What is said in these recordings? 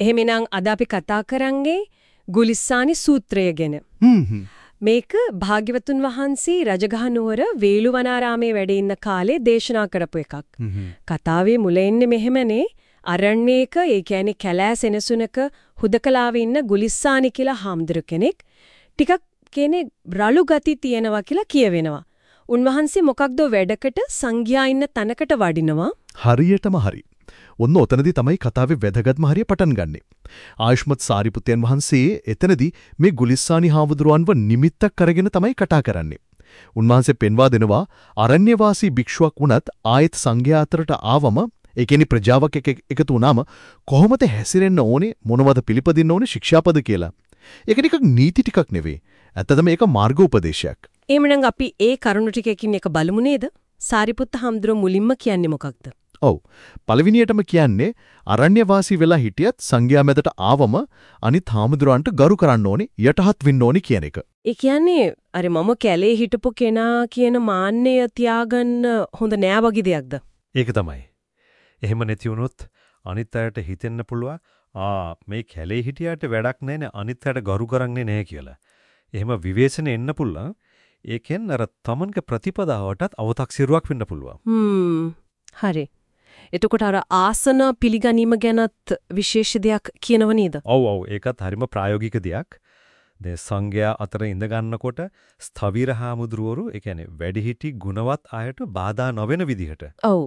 එහෙමනම් අද අපි කතා කරන්නේ ගුලිස්සානි සූත්‍රය ගැන. මේක භාග්‍යවතුන් වහන්සේ රජගහ නුවර වේළුවනාරාමේ වැඩ ඉන්න කාලේ දේශනා කරපු එකක්. කතාවේ මුල එන්නේ මෙහෙමනේ අරණ්‍යයක ඒ කියන්නේ කැලෑ සෙනසුනක හුදකලාවේ ඉන්න ගුලිස්සානි කියලා හාමුදුරු කෙනෙක් ටිකක් කියන්නේ රළු ගති තියෙනවා කියලා කියවෙනවා. උන්වහන්සේ මොකක්ද වැඩකට සංඝයා ඉන්න තැනකට වඩිනවා. හරියටම හරි. ඔන්න ඔතනදී තමයි කතාවේ වැදගත්ම හරිය පටන් ගන්නෙ. ආයුෂ්මත් සාරිපුත්යන් වහන්සේ එතනදී මේ ගුලිස්සානි හාමුදුරුවන්ව නිමිත්තක් කරගෙන තමයි කතා කරන්නේ. උන්වහන්සේ පෙන්වා දෙනවා අරණ්‍යවාසී භික්ෂුවක් වුණත් ආයෙත් සංඝයා අතරට ආවම ඒ කියන්නේ ප්‍රජාවක් එක්ක එකතු වුණාම කොහොමද හැසිරෙන්න ඕනේ මොනවද පිළිපදින්න ඕනේ ශික්ෂාපද කියලා. ඒක නිකන් නීති ටිකක් නෙවෙයි. ඇත්තටම මේක මාර්ගෝපදේශයක්. එහෙමනම් අපි ඒ කරුණු ටිකකින් එක බලමු නේද? සාරිපුත්ත හාමුදුරුව මුලින්ම කියන්නේ මොකක්ද? ඔව්. පළවෙනියටම කියන්නේ අරණ්‍යවාසී වෙලා හිටියත් සංඝයා මැදට ආවම අනිත් හාමුදුරන්ට ගරු කරන්න ඕනේ යටහත් වෙන්න ඕනේ කියන එක. ඒ කියන්නේ අර මම කැලේ හිටපු කෙනා කියන මාන්නය තියාගන්න හොඳ නෑ වගේ දෙයක්ද? ඒක තමයි. එහෙම නැති වුණොත් අනිත් අයට හිතෙන්න පුළුවන් ආ මේ කැලේ හිටියාට වැඩක් නැහැනේ අනිත් අයට ගරු කරන්නේ නැහැ කියලා. එහෙම විවේචන එන්න පුළුවන්. ඒකෙන් අර තමන්ගේ ප්‍රතිපදාවටත් අව탁සිරුවක් වෙන්න පුළුවන්. හ්ම්. හරි. එතකොට අර ආසන පිළිගැනීම ගැනත් විශේෂ දෙයක් කියනව නේද? ඔව් ඔව් ඒකත් හරිම ප්‍රායෝගික දෙයක්. දැන් සංඝයා අතර ඉඳ ගන්නකොට ස්ථවිර හාමුදුරුවරු ඒ කියන්නේ වැඩිහිටි ගුණවත් අයට බාධා නොවන විදිහට. ඔව්.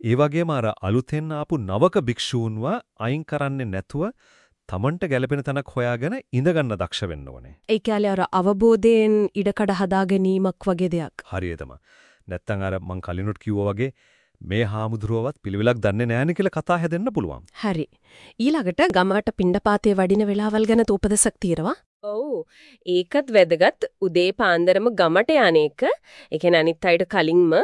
ඒ වගේම අර අලුතෙන් ආපු නවක භික්ෂූන්ව අයින් කරන්නේ නැතුව තමන්ට ගැළපෙන තැනක් හොයාගෙන ඉඳ ගන්න දක්ෂ වෙන්න ඕනේ. ඒ කියන්නේ අර අවබෝධයෙන් ඉඩකඩ හදා ගැනීමක් වගේ දෙයක්. හරියටම. නැත්තම් අර මං කලිනුත් කිව්වා වගේ මේ හාමුදුරුවවත් පිළිවෙලක් දන්නේ නැහැනේ කියලා කතා හැදෙන්න පුළුවන්. හරි. ඊළඟට ගමකට පිණ්ඩපාතේ වඩින වෙලාවල් ගැන උපදේශක් తీරවා? ඔව්. ඒකත් වැදගත්. උදේ පාන්දරම ගමට යන්නේක. ඒ කියන්නේ අනිත් අයට කලින්ම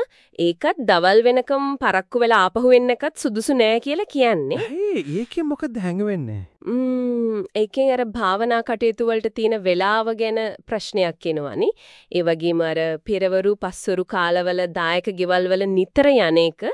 ඒකත් දවල් වෙනකම් පරක්කු වෙලා ආපහු එන්න එකත් සුදුසු නෑ කියලා කියන්නේ. ඇයි ඒකෙන් මොකද හැංගෙන්නේ? ම්ම් ඒකෙන් අර භාවනා කටයුතු වලට තියෙන වෙලාව ගැන ප්‍රශ්නයක් එනවනේ. ඒ වගේම අර පෙරවරු පස්වරු කාලවල දායක ගෙවල් වල නිතර යන්නේක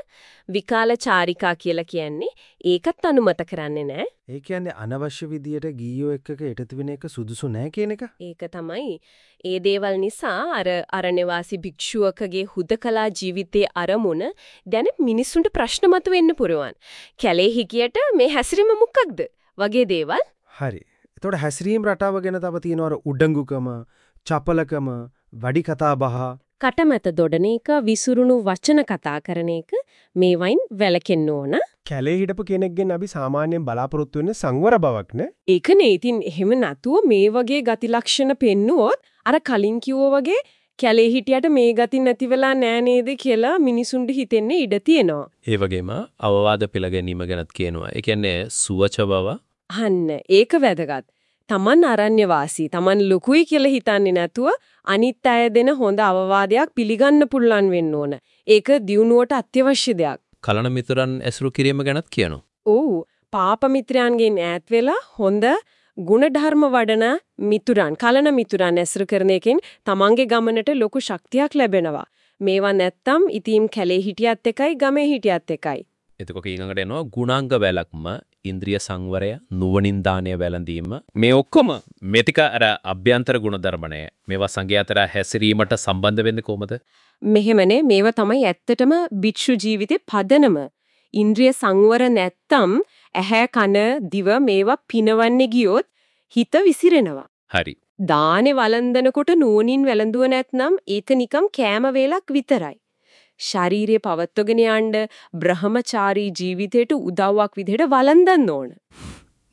විකාල චාරිකා කියලා කියන්නේ ඒකත් අනුමත කරන්නේ නැහැ. ඒ කියන්නේ අනවශ්‍ය විදියට ගීයෝ එක්කක එකතු වෙන එක සුදුසු නැහැ කියන එක. ඒක තමයි. ඒ දේවල් නිසා අර අරණේවාසී භික්ෂුවකගේ හුදකලා ජීවිතයේ අරමුණ දැන මිනිස්සුන්ට ප්‍රශ්න මතුවෙන්න පුරවන්. කැලේ හිකියට මේ හැසිරීම මොකක්ද? වගේ දේවල්. හරි. එතකොට හැසිරීම රටාව ගැන තව තියෙනවා උඩඟුකම, චපලකම, වැඩි කතා බහ, කටමැත දොඩන එක විසුරුණු වචන කතා කරන එක මේවයින් වැළකෙන්න ඕන. කැලේ හිටපු කෙනෙක්ගෙන් අපි සාමාන්‍යයෙන් බලාපොරොත්තු වෙන්නේ සංවර බවක් නේ. ඒකනේ. ඉතින් එහෙම නැතුව මේ වගේ ගති ලක්ෂණ පෙන්නුවොත් අර කලින් කිව්වා වගේ කැලේ හිටියට මේ ගති නැති වෙලා නෑ නේද කියලා මිනිසුන්ට හිතෙන්නේ ඉඩ තියෙනවා. ඒ වගේම අවවාද පිළ ගැනීම ගැනත් කියනවා. ඒ කියන්නේ සුවච බව. අන්න ඒක වැදගත්. Taman අරණ්‍ය වාසී Taman ලොකුයි කියලා හිතන්නේ නැතුව අනිත් අය දෙන හොඳ අවවාදයක් පිළිගන්න පුළුවන් වෙන්න ඕන. ඒක දියුණුවට අත්‍යවශ්‍ය දෙයක්. කලන මිතුරන් ඇසුරු කිරීම ගැනත් කියනවා. ඔව්. පාප මිත්‍රයන්ගෙන් ඈත් වෙලා හොඳ ಗುಣධර්ම වඩන මිතුරන් කලන මිතුරන් ඇසුරු කරන එකෙන් තමන්ගේ ගමනට ලොකු ශක්තියක් ලැබෙනවා. මේවා නැත්තම් ඉතින් කැලේ හිටියත් එකයි ගමේ හිටියත් එකයි. එතකොට ඊළඟට එනවා ගුණාංග වැලක්ම ඉන්ද්‍රිය සංවරය නුවණින් දානය වැළඳීම මේ ඔක්කොම මෙතික අර අභ්‍යන්තර ගුණධර්මණය මේවා සංඝයා අතර හැසිරීමට සම්බන්ධ වෙන්නේ කොහමද මෙහෙමනේ මේවා තමයි ඇත්තටම භික්ෂු ජීවිතේ පදනම ඉන්ද්‍රිය සංවර නැත්තම් ඇහැ කන දිව මේවා පිනවන්නේ ගියොත් හිත විසිරෙනවා. හරි. දානේ වළඳනකොට නුවණින් වැළඳුව නැත්නම් ඒක නිකම් කෑම වේලක් විතරයි. ශාරීරිය පවත්වගෙන යන්න බ්‍රහමචාරී ජීවිතයට උදව්වක් විදිහට වළඳන්න ඕන.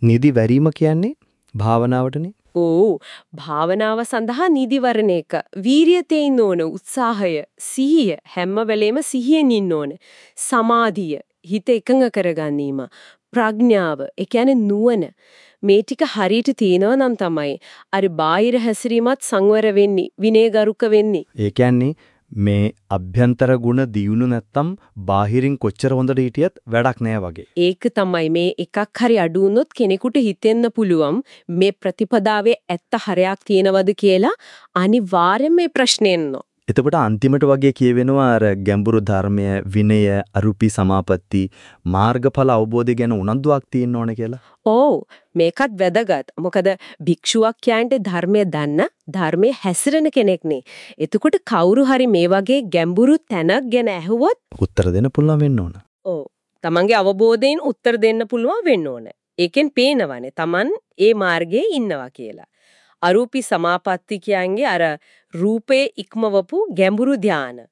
නිදි වැරීම කියන්නේ භාවනාවටනේ. ඕ භාවනාව සඳහා නිදිවරණ එක. වීරිය තේින්න ඕන උත්සාහය සිහිය හැම වෙලේම සිහියෙන් ඉන්න ඕන. සමාධිය හිත එකඟ කරගැනීම ප්‍රඥාව ඒ කියන්නේ නුවණ මේ ටික හරියට තියෙනවා නම් තමයි අර බාහිර හැසිරීමත් සංවර වෙන්නේ විනයගරුක වෙන්නේ ඒ කියන්නේ මේ අභ්‍යන්තර ගුණ දියුණු නැත්තම් බාහිරින් කොච්චර හොඳට හිටියත් වැඩක් නෑ වගේ. ඒක තමයි මේ එකක් හරි අඩු වුණොත් කෙනෙකුට හිතෙන්න පුළුවන් මේ ප්‍රතිපදාවේ ඇත්ත හරයක් තියෙනවද කියලා අනිවාර්යෙන් මේ ප්‍රශ්නේ එනවා. එතකොට අන්තිමට වගේ කියවෙනවා අර ගැඹුරු ධර්මය විනය අරුපි සමාපatti මාර්ගඵල අවබෝධය ගැන උනන්දුවක් තියෙන්න ඕන කියලා. ඔව් මේකත් වැදගත්. මොකද භික්ෂුවක් කියන්ට ධර්මය දන්න ධර්මයේ හැසිරෙන කෙනෙක්නේ. එතකොට කවුරු හරි මේ වගේ ගැඹුරු තැනක් ගැන ඇහුවොත් උත්තර දෙන්න පුළුවන් වෙන්න ඕන. ඔව් තමන්ගේ අවබෝධයෙන් උත්තර දෙන්න පුළුවන් වෙන්න ඕන. ඒකෙන් පේනවනේ තමන් ඒ මාර්ගයේ ඉන්නවා කියලා. අරූපී සමාපatti කියන්නේ අර රූපේ ඉක්මවපු ගැඹුරු ධාන.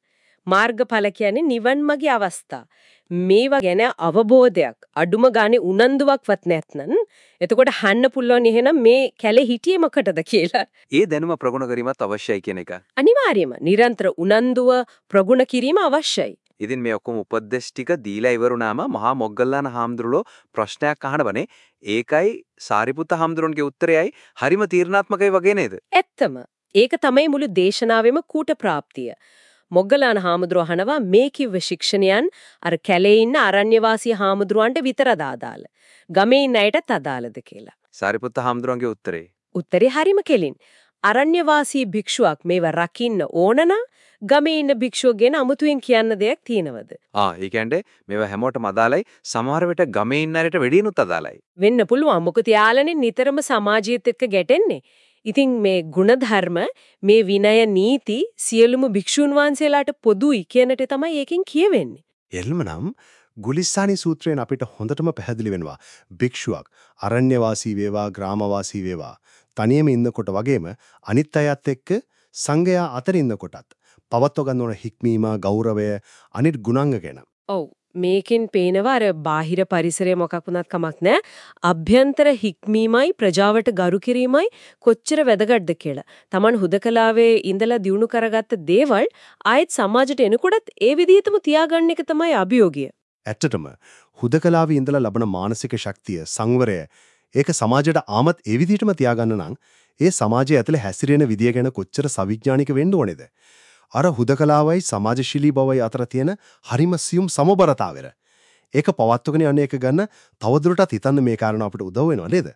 මාර්ගඵල කියන්නේ නිවන් මගේ අවස්ථා. මේවා ගැන අවබෝධයක් අඩුම ගානේ උනන්දුවක්වත් නැත්නම් එතකොට හන්න පුළුවන් එහෙනම් මේ කැලේ හිටියේ මොකටද කියලා. ඒ දැනුම ප්‍රගුණ කිරීමත් අවශ්‍යයි කියන එක. අනිවාර්යයෙන්ම නිරන්තර උනන්දුව ප්‍රගුණ කිරීම අවශ්‍යයි. ඉතින් මේ ඔක්කොම උපදේශ ටික දීලා ඉවරුනාම මහා මොග්ගල්ලාන හාමුදුරුවෝ ප්‍රශ්නයක් අහනවනේ ඒකයි සාරිපුත්ත හාමුදුරන්ගේ උත්තරයයි හරිම තීරණාත්මකයි වගේ නේද? ඇත්තම ඒක තමයි මුළු දේශනාවෙම කූට ප්‍රාප්තිය. මොග්ගලාන හාමුදුරුවෝ අහනවා මේ කිව්ව ශික්ෂණයන් අර කැලේ ඉන්න අරණ්‍යවාසී හාමුදුරුවන්ට විතරද අදාළ. ගමේ ඉන්න අයටත් අදාළද කියලා. සාරිපුත්ත හාමුදුරන්ගේ උත්තරේ. උත්තරේ හරිම කෙලින්. අරණ්‍යවාසී භික්ෂුවක් මේව රකින්න ඕනනම් ගමේ ඉන්න භික්ෂුව ගැන අමුතුවෙන් කියන්න දෙයක් තියෙනවද? ආ ඒ කියන්නේ මේවා හැමෝටම අදාළයි සමහර විට ගමේ ඉන්න අයට වෙඩිනුත් අදාළයි. වෙන්න පුළුවන්. මොකද යාළනේ නිතරම සමාජයත් එක්ක ගැටෙන්නේ. ඉතින් මේ ಗುಣධර්ම මේ විනය නීති සියලුම භික්ෂුන් වහන්සේලාට පොදුයි කියනට තමයි ඒකෙන් කියවෙන්නේ. එල්මනම් ගුලිස්සානි සූත්‍රයෙන් අපිට හොඳටම පැහැදිලි වෙනවා භික්ෂුවක් අරණ්‍යවාසී වේවා ග්‍රාමවාසී වේවා තනියම ඉන්නකොට වගේම අනිත් අයත් එක්ක සංගයා අතර ඉන්නකොටත් පවත්ව ගන්න ඕන හික්මීම ගෞරවය අනිත් ගුණාංග ගැන ඔව් මේකෙන් පේනවා අර බාහිර පරිසරය මොකක් වුණත් කමක් නැහැ. අභ්‍යන්තර හික්මීමයි ප්‍රජාවට ගරු කිරීමයි කොච්චර වැදගත්ද කියලා. Taman හුදකලාවේ ඉඳලා දිනු කරගත්ත දේවල් ආයෙත් සමාජයට එනකොටත් ඒ විදිහටම තියාගන්න එක තමයි අභියෝගය. ඇත්තටම හුදකලාවේ ඉඳලා ලබන මානසික ශක්තිය සංවරය ඒක සමාජයට ආමත් ඒ විදිහටම තියාගන්න නම් ඒ සමාජය ඇතුලේ හැසිරෙන විදිය ගැන කොච්චර සවිඥානික වෙන්න ඕනේද? අර හුදකලාවයි සමාජශීලී බවයි අතර තියෙන හරිම සියුම් සමබරතාවය. ඒක පවත්වගෙන යන්නේ එක ගන්න තවදුරටත් හිතන්න මේ කාරණා අපිට උදව් වෙනවා නේද?